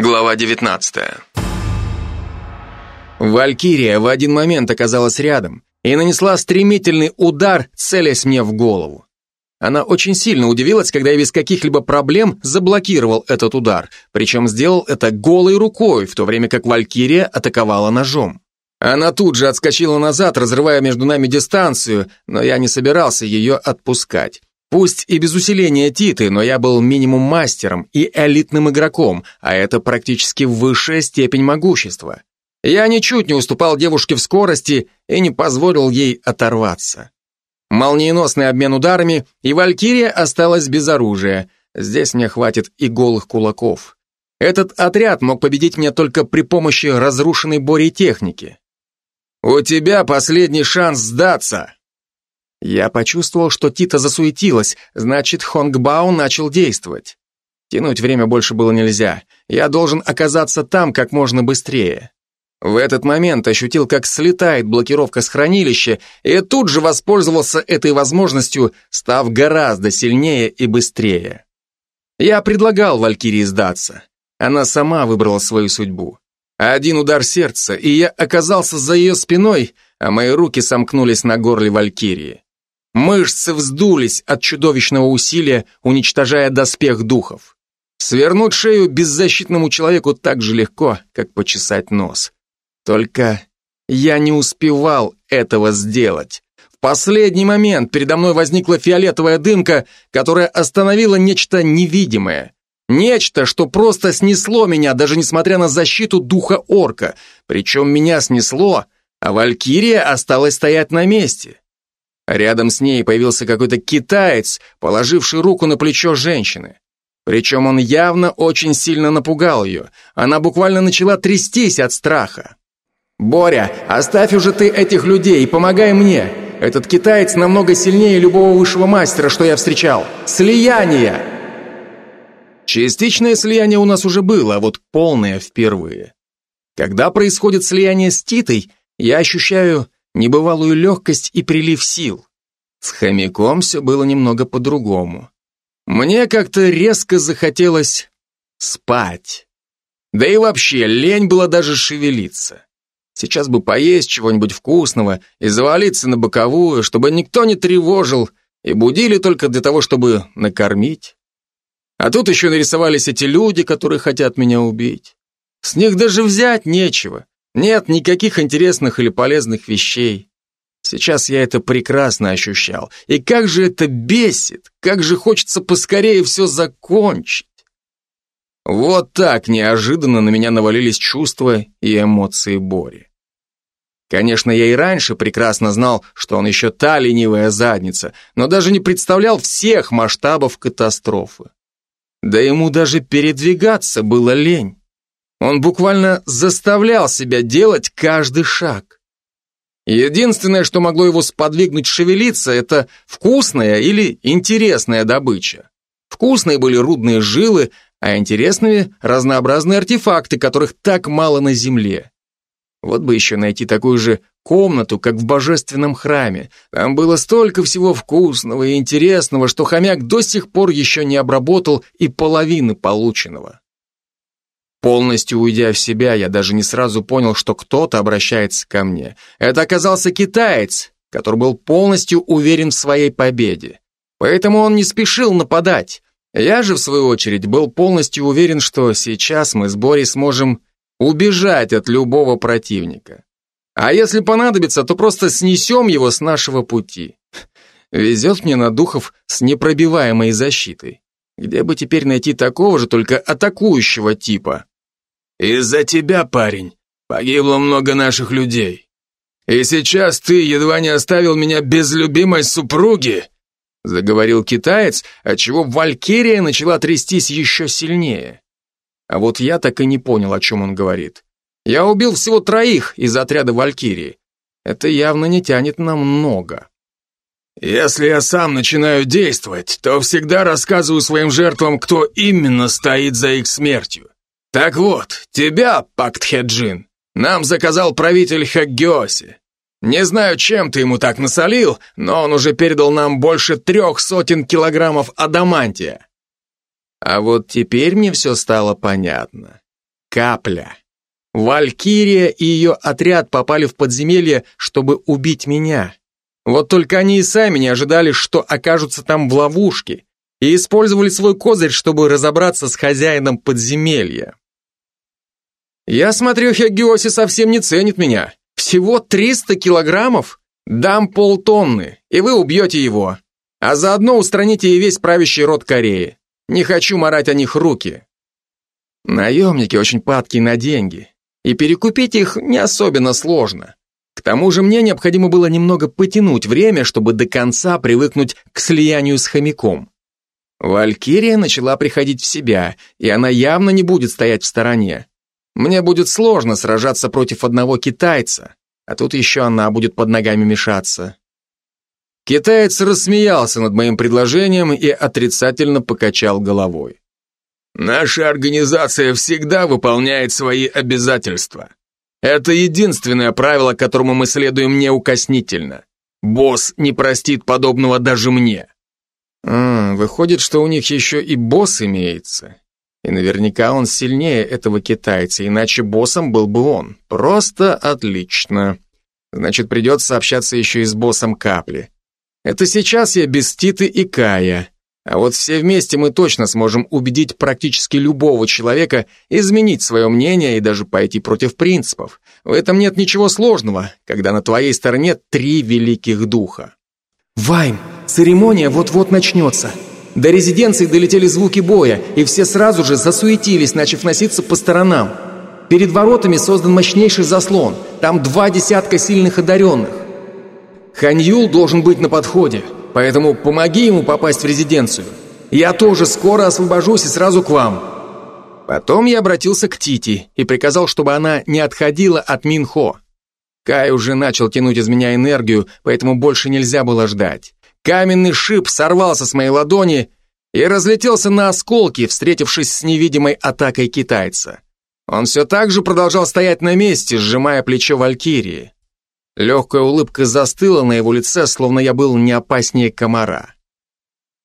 Глава 19 Валькирия в один момент оказалась рядом и нанесла стремительный удар, целясь мне в голову. Она очень сильно удивилась, когда я без каких-либо проблем заблокировал этот удар, причем сделал это голой рукой, в то время как Валькирия атаковала ножом. Она тут же отскочила назад, разрывая между нами дистанцию, но я не собирался ее отпускать. Пусть и без усиления Титы, но я был минимум мастером и элитным игроком, а это практически высшая степень могущества. Я ничуть не уступал девушке в скорости и не позволил ей оторваться. Молниеносный обмен ударами, и Валькирия осталась без оружия. Здесь мне хватит и голых кулаков. Этот отряд мог победить меня только при помощи разрушенной Борей техники. «У тебя последний шанс сдаться!» Я почувствовал, что Тита засуетилась, значит, Хонгбау начал действовать. Тянуть время больше было нельзя. Я должен оказаться там как можно быстрее. В этот момент ощутил, как слетает блокировка с хранилища, и тут же воспользовался этой возможностью, став гораздо сильнее и быстрее. Я предлагал Валькирии сдаться. Она сама выбрала свою судьбу. Один удар сердца, и я оказался за ее спиной, а мои руки сомкнулись на горле Валькирии. Мышцы вздулись от чудовищного усилия, уничтожая доспех духов. Свернуть шею беззащитному человеку так же легко, как почесать нос. Только я не успевал этого сделать. В последний момент передо мной возникла фиолетовая дымка, которая остановила нечто невидимое. Нечто, что просто снесло меня, даже несмотря на защиту духа орка. Причем меня снесло, а Валькирия осталась стоять на месте. Рядом с ней появился какой-то китаец, положивший руку на плечо женщины. Причем он явно очень сильно напугал ее. Она буквально начала трястись от страха. «Боря, оставь уже ты этих людей и помогай мне. Этот китаец намного сильнее любого высшего мастера, что я встречал. Слияние!» Частичное слияние у нас уже было, а вот полное впервые. Когда происходит слияние с Титой, я ощущаю небывалую легкость и прилив сил. С хомяком все было немного по-другому. Мне как-то резко захотелось спать. Да и вообще, лень было даже шевелиться. Сейчас бы поесть чего-нибудь вкусного и завалиться на боковую, чтобы никто не тревожил, и будили только для того, чтобы накормить. А тут еще нарисовались эти люди, которые хотят меня убить. С них даже взять нечего. Нет никаких интересных или полезных вещей. Сейчас я это прекрасно ощущал. И как же это бесит, как же хочется поскорее все закончить. Вот так неожиданно на меня навалились чувства и эмоции Бори. Конечно, я и раньше прекрасно знал, что он еще та ленивая задница, но даже не представлял всех масштабов катастрофы. Да ему даже передвигаться было лень. Он буквально заставлял себя делать каждый шаг. Единственное, что могло его сподвигнуть шевелиться, это вкусная или интересная добыча. Вкусные были рудные жилы, а интересными – разнообразные артефакты, которых так мало на Земле. Вот бы еще найти такую же комнату, как в божественном храме. Там было столько всего вкусного и интересного, что хомяк до сих пор еще не обработал и половины полученного. Полностью уйдя в себя, я даже не сразу понял, что кто-то обращается ко мне. Это оказался китаец, который был полностью уверен в своей победе. Поэтому он не спешил нападать. Я же, в свою очередь, был полностью уверен, что сейчас мы с Борей сможем убежать от любого противника. А если понадобится, то просто снесем его с нашего пути. Везет мне на духов с непробиваемой защитой. Где бы теперь найти такого же, только атакующего типа? Из-за тебя, парень, погибло много наших людей. И сейчас ты едва не оставил меня без любимой супруги, заговорил китаец, отчего Валькирия начала трястись еще сильнее. А вот я так и не понял, о чем он говорит. Я убил всего троих из отряда Валькирии. Это явно не тянет на много. Если я сам начинаю действовать, то всегда рассказываю своим жертвам, кто именно стоит за их смертью. Так вот, тебя, Пактхеджин, нам заказал правитель Хаггиоси. Не знаю, чем ты ему так насолил, но он уже передал нам больше трех сотен килограммов адамантия. А вот теперь мне все стало понятно. капля. Валькирия и ее отряд попали в подземелье, чтобы убить меня. Вот только они и сами не ожидали, что окажутся там в ловушке, и использовали свой козырь, чтобы разобраться с хозяином подземелья. Я смотрю, Хегиоси совсем не ценит меня. Всего 300 килограммов? Дам полтонны, и вы убьете его. А заодно устраните и весь правящий род Кореи. Не хочу морать о них руки. Наемники очень падки на деньги, и перекупить их не особенно сложно. К тому же мне необходимо было немного потянуть время, чтобы до конца привыкнуть к слиянию с хомяком. Валькирия начала приходить в себя, и она явно не будет стоять в стороне. Мне будет сложно сражаться против одного китайца, а тут еще она будет под ногами мешаться. Китаец рассмеялся над моим предложением и отрицательно покачал головой. Наша организация всегда выполняет свои обязательства. Это единственное правило, которому мы следуем неукоснительно. Босс не простит подобного даже мне. А, выходит, что у них еще и босс имеется. И наверняка он сильнее этого китайца, иначе боссом был бы он. Просто отлично. Значит, придется общаться еще и с боссом Капли. Это сейчас я без Титы и Кая. А вот все вместе мы точно сможем убедить практически любого человека изменить свое мнение и даже пойти против принципов. В этом нет ничего сложного, когда на твоей стороне три великих духа. Вайм, церемония вот-вот начнется. До резиденции долетели звуки боя, и все сразу же засуетились, начав носиться по сторонам. Перед воротами создан мощнейший заслон. Там два десятка сильных одаренных. Ханьюл должен быть на подходе. Поэтому помоги ему попасть в резиденцию. Я тоже скоро освобожусь и сразу к вам». Потом я обратился к Тити и приказал, чтобы она не отходила от Минхо. Кай уже начал тянуть из меня энергию, поэтому больше нельзя было ждать. Каменный шип сорвался с моей ладони и разлетелся на осколки, встретившись с невидимой атакой китайца. Он все так же продолжал стоять на месте, сжимая плечо Валькирии. Легкая улыбка застыла на его лице, словно я был не опаснее комара.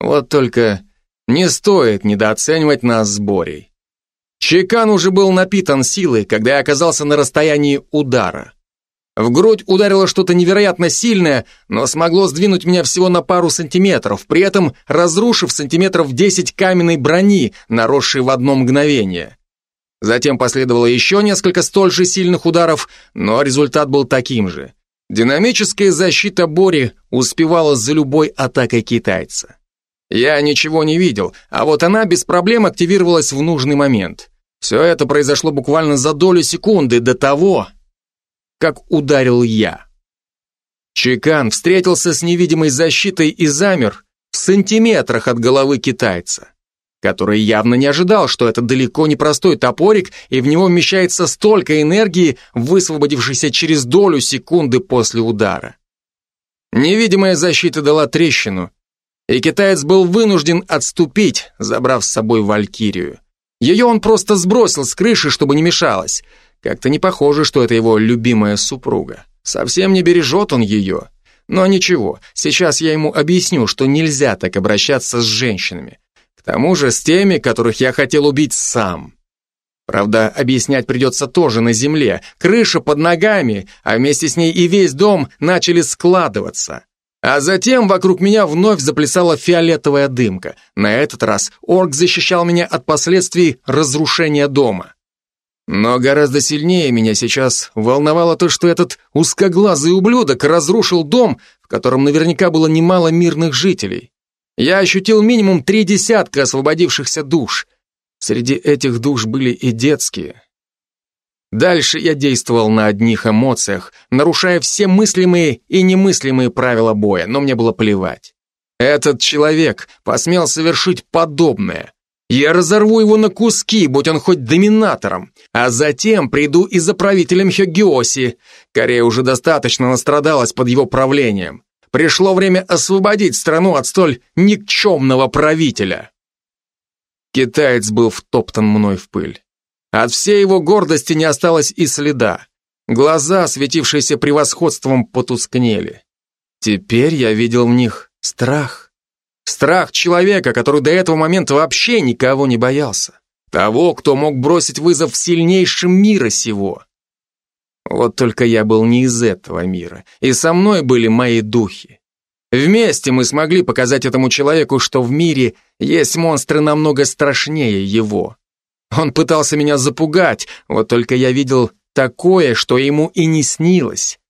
Вот только не стоит недооценивать нас с Борей. Чекан уже был напитан силой, когда я оказался на расстоянии удара. В грудь ударило что-то невероятно сильное, но смогло сдвинуть меня всего на пару сантиметров, при этом разрушив сантиметров 10 каменной брони, наросшей в одно мгновение. Затем последовало еще несколько столь же сильных ударов, но результат был таким же. Динамическая защита Бори успевала за любой атакой китайца. Я ничего не видел, а вот она без проблем активировалась в нужный момент. Все это произошло буквально за долю секунды до того, как ударил я. Чекан встретился с невидимой защитой и замер в сантиметрах от головы китайца который явно не ожидал, что это далеко не простой топорик, и в него вмещается столько энергии, высвободившейся через долю секунды после удара. Невидимая защита дала трещину, и китаец был вынужден отступить, забрав с собой Валькирию. Ее он просто сбросил с крыши, чтобы не мешалось. Как-то не похоже, что это его любимая супруга. Совсем не бережет он ее. Но ничего, сейчас я ему объясню, что нельзя так обращаться с женщинами. К тому же с теми, которых я хотел убить сам. Правда, объяснять придется тоже на земле. Крыша под ногами, а вместе с ней и весь дом начали складываться. А затем вокруг меня вновь заплясала фиолетовая дымка. На этот раз орк защищал меня от последствий разрушения дома. Но гораздо сильнее меня сейчас волновало то, что этот узкоглазый ублюдок разрушил дом, в котором наверняка было немало мирных жителей. Я ощутил минимум три десятка освободившихся душ. Среди этих душ были и детские. Дальше я действовал на одних эмоциях, нарушая все мыслимые и немыслимые правила боя, но мне было плевать. Этот человек посмел совершить подобное. Я разорву его на куски, будь он хоть доминатором, а затем приду и за правителем Хёгиоси. Корея уже достаточно настрадалась под его правлением. Пришло время освободить страну от столь никчемного правителя. Китаец был втоптан мной в пыль. От всей его гордости не осталось и следа. Глаза, светившиеся превосходством, потускнели. Теперь я видел в них страх. Страх человека, который до этого момента вообще никого не боялся. Того, кто мог бросить вызов сильнейшим мира сего. Вот только я был не из этого мира, и со мной были мои духи. Вместе мы смогли показать этому человеку, что в мире есть монстры намного страшнее его. Он пытался меня запугать, вот только я видел такое, что ему и не снилось,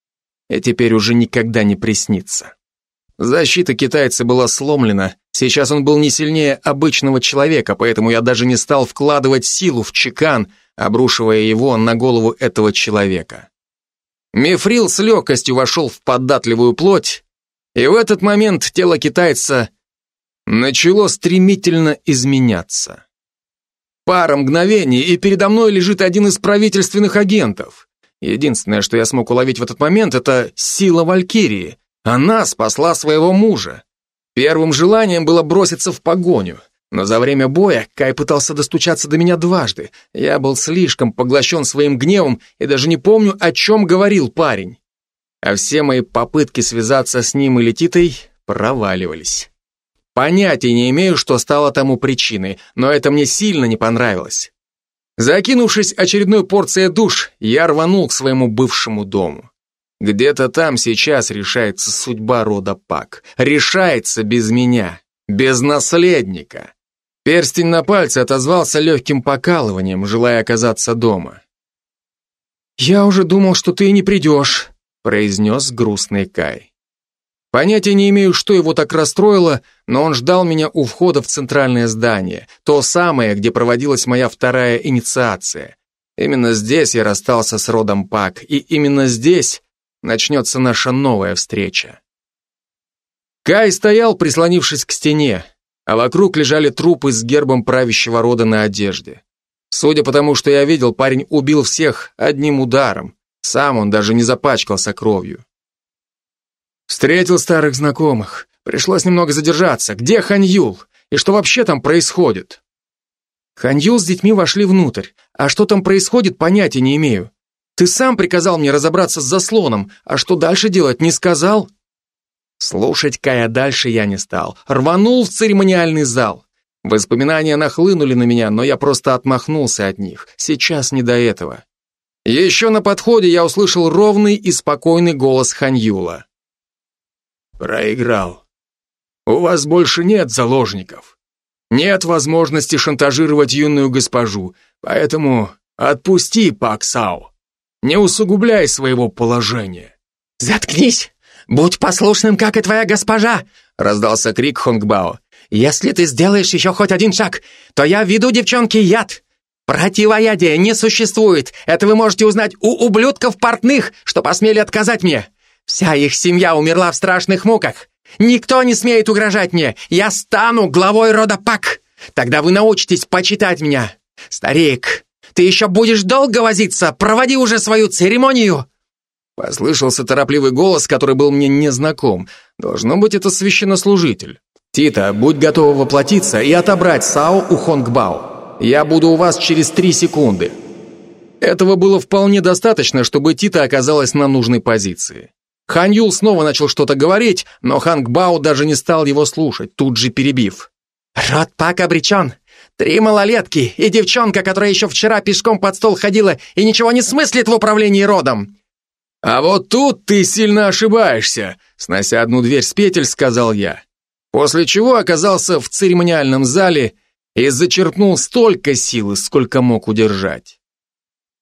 и теперь уже никогда не приснится. Защита китайца была сломлена, сейчас он был не сильнее обычного человека, поэтому я даже не стал вкладывать силу в чекан, обрушивая его на голову этого человека. Мифрил с легкостью вошел в податливую плоть, и в этот момент тело китайца начало стремительно изменяться. Пара мгновений, и передо мной лежит один из правительственных агентов. Единственное, что я смог уловить в этот момент, это сила Валькирии. Она спасла своего мужа. Первым желанием было броситься в погоню. Но за время боя Кай пытался достучаться до меня дважды. Я был слишком поглощен своим гневом и даже не помню, о чем говорил парень. А все мои попытки связаться с ним или Титой проваливались. Понятия не имею, что стало тому причиной, но это мне сильно не понравилось. Закинувшись очередной порцией душ, я рванул к своему бывшему дому. Где-то там сейчас решается судьба рода Пак. Решается без меня, без наследника. Перстень на пальце отозвался легким покалыванием, желая оказаться дома. «Я уже думал, что ты не придешь», — произнес грустный Кай. Понятия не имею, что его так расстроило, но он ждал меня у входа в центральное здание, то самое, где проводилась моя вторая инициация. Именно здесь я расстался с родом Пак, и именно здесь начнется наша новая встреча. Кай стоял, прислонившись к стене, а вокруг лежали трупы с гербом правящего рода на одежде. Судя по тому, что я видел, парень убил всех одним ударом. Сам он даже не запачкался кровью. Встретил старых знакомых. Пришлось немного задержаться. Где Ханьюл? И что вообще там происходит? Ханьюл с детьми вошли внутрь. А что там происходит, понятия не имею. Ты сам приказал мне разобраться с заслоном, а что дальше делать, не сказал? Слушать Кая дальше я не стал. Рванул в церемониальный зал. Воспоминания нахлынули на меня, но я просто отмахнулся от них. Сейчас не до этого. Еще на подходе я услышал ровный и спокойный голос Ханьюла. Проиграл. У вас больше нет заложников. Нет возможности шантажировать юную госпожу, поэтому отпусти Пак Сао. Не усугубляй своего положения. Заткнись! Будь послушным, как и твоя госпожа! Раздался крик Хонгбао. Если ты сделаешь еще хоть один шаг, то я введу девчонке яд. Противоядия не существует. Это вы можете узнать у ублюдков портных, что посмели отказать мне. Вся их семья умерла в страшных муках. Никто не смеет угрожать мне. Я стану главой рода Пак. Тогда вы научитесь почитать меня. Старик, ты еще будешь долго возиться? Проводи уже свою церемонию!» Послышался торопливый голос, который был мне незнаком. Должно быть, это священнослужитель. «Тита, будь готова воплотиться и отобрать Сао у Хонгбао. Я буду у вас через три секунды». Этого было вполне достаточно, чтобы Тита оказалась на нужной позиции. Хан Юл снова начал что-то говорить, но Ханг Бао даже не стал его слушать, тут же перебив. «Род Пак обречен. Три малолетки и девчонка, которая еще вчера пешком под стол ходила и ничего не смыслит в управлении родом». «А вот тут ты сильно ошибаешься», снося одну дверь с петель, сказал я. После чего оказался в церемониальном зале и зачерпнул столько силы, сколько мог удержать.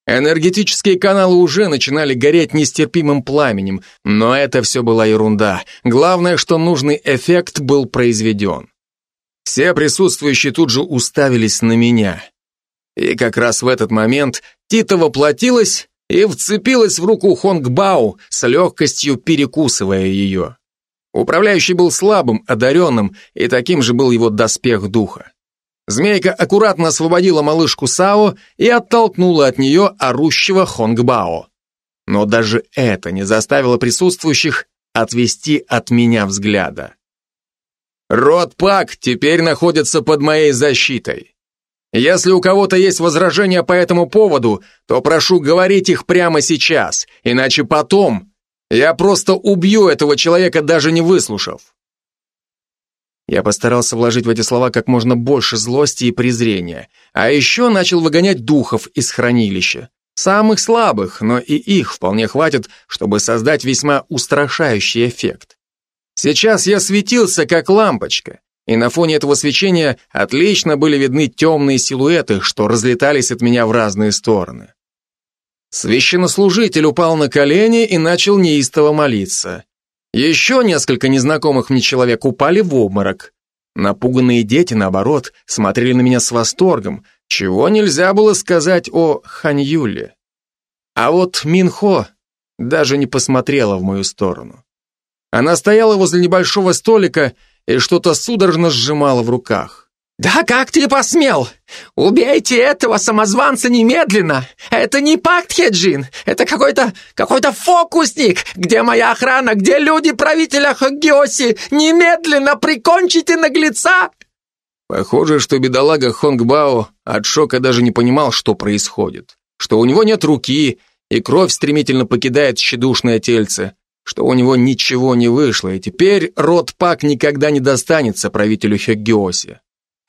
Энергетические каналы уже начинали гореть нестерпимым пламенем, но это все была ерунда. Главное, что нужный эффект был произведен. Все присутствующие тут же уставились на меня. И как раз в этот момент Тита воплотилась и вцепилась в руку Хонгбау, с легкостью перекусывая ее. Управляющий был слабым, одаренным, и таким же был его доспех духа. Змейка аккуратно освободила малышку Сао и оттолкнула от нее орущего Хонгбао. Но даже это не заставило присутствующих отвести от меня взгляда. Род Пак теперь находится под моей защитой. Если у кого-то есть возражения по этому поводу, то прошу говорить их прямо сейчас, иначе потом я просто убью этого человека, даже не выслушав. Я постарался вложить в эти слова как можно больше злости и презрения, а еще начал выгонять духов из хранилища. Самых слабых, но и их вполне хватит, чтобы создать весьма устрашающий эффект. Сейчас я светился как лампочка, и на фоне этого свечения отлично были видны темные силуэты, что разлетались от меня в разные стороны. Священнослужитель упал на колени и начал неистово молиться. Еще несколько незнакомых мне человек упали в обморок. Напуганные дети, наоборот, смотрели на меня с восторгом, чего нельзя было сказать о Ханьюле. А вот Минхо даже не посмотрела в мою сторону. Она стояла возле небольшого столика и что-то судорожно сжимала в руках. «Да как ты посмел? Убейте этого самозванца немедленно! Это не пакт, Хеджин! Это какой-то какой-то фокусник! Где моя охрана? Где люди правителя Хогиоси? Немедленно прикончите наглеца!» Похоже, что бедолага Хонгбао от шока даже не понимал, что происходит. Что у него нет руки, и кровь стремительно покидает тщедушное тельце. Что у него ничего не вышло, и теперь род Пак никогда не достанется правителю Хогиоси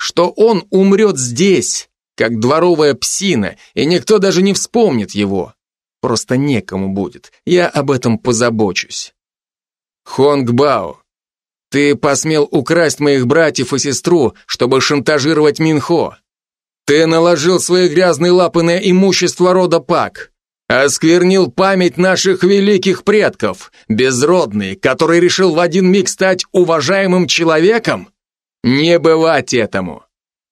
что он умрет здесь, как дворовая псина, и никто даже не вспомнит его. Просто некому будет. Я об этом позабочусь. Хонг Бао, ты посмел украсть моих братьев и сестру, чтобы шантажировать Минхо. Ты наложил свои грязные лапы на имущество рода Пак. Осквернил память наших великих предков, безродный, который решил в один миг стать уважаемым человеком? Не бывать этому.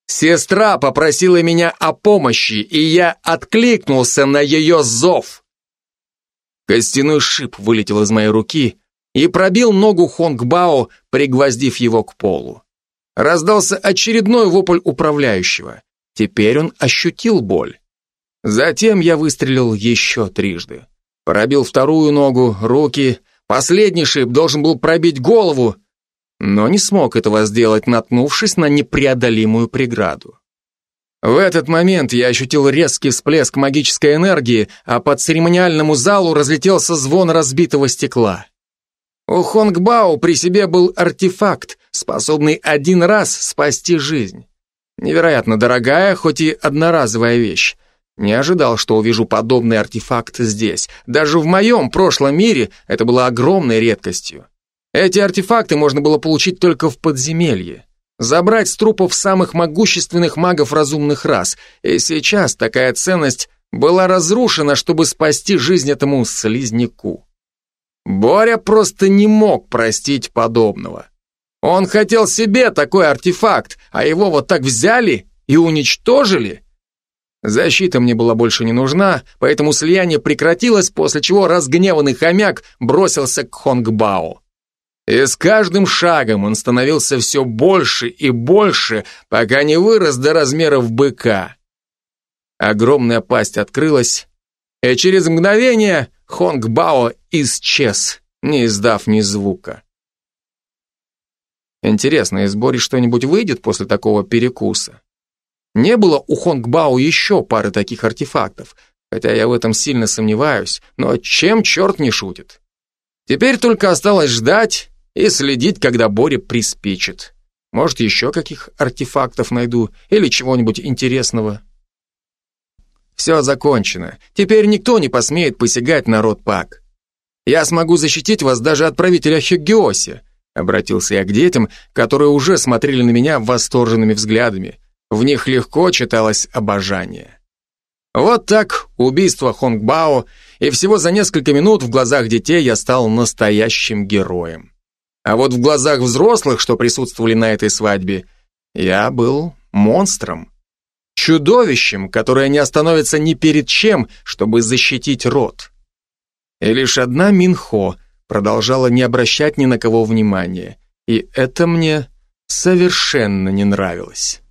Сестра попросила меня о помощи, и я откликнулся на ее зов. Костяной шип вылетел из моей руки и пробил ногу Хонгбао, пригвоздив его к полу. Раздался очередной вопль управляющего. Теперь он ощутил боль. Затем я выстрелил еще трижды. Пробил вторую ногу, руки. Последний шип должен был пробить голову, но не смог этого сделать, наткнувшись на непреодолимую преграду. В этот момент я ощутил резкий всплеск магической энергии, а по церемониальному залу разлетелся звон разбитого стекла. У Хонгбао при себе был артефакт, способный один раз спасти жизнь. Невероятно дорогая, хоть и одноразовая вещь. Не ожидал, что увижу подобный артефакт здесь. Даже в моем прошлом мире это было огромной редкостью. Эти артефакты можно было получить только в подземелье. Забрать с трупов самых могущественных магов разумных рас. И сейчас такая ценность была разрушена, чтобы спасти жизнь этому слизняку. Боря просто не мог простить подобного. Он хотел себе такой артефакт, а его вот так взяли и уничтожили. Защита мне была больше не нужна, поэтому слияние прекратилось, после чего разгневанный хомяк бросился к Хонгбао. И с каждым шагом он становился все больше и больше, пока не вырос до размеров быка. Огромная пасть открылась, и через мгновение Хонг Бао исчез, не издав ни звука. Интересно, из Бори что-нибудь выйдет после такого перекуса? Не было у Хонг Бао еще пары таких артефактов, хотя я в этом сильно сомневаюсь, но чем черт не шутит? Теперь только осталось ждать и следить, когда Боре приспичит. Может, еще каких артефактов найду или чего-нибудь интересного. Все закончено. Теперь никто не посмеет посягать на род Пак. Я смогу защитить вас даже от правителя Хегиоси, обратился я к детям, которые уже смотрели на меня восторженными взглядами. В них легко читалось обожание. Вот так убийство Хонгбао, и всего за несколько минут в глазах детей я стал настоящим героем. А вот в глазах взрослых, что присутствовали на этой свадьбе, я был монстром. Чудовищем, которое не остановится ни перед чем, чтобы защитить род. И лишь одна Минхо продолжала не обращать ни на кого внимания. И это мне совершенно не нравилось.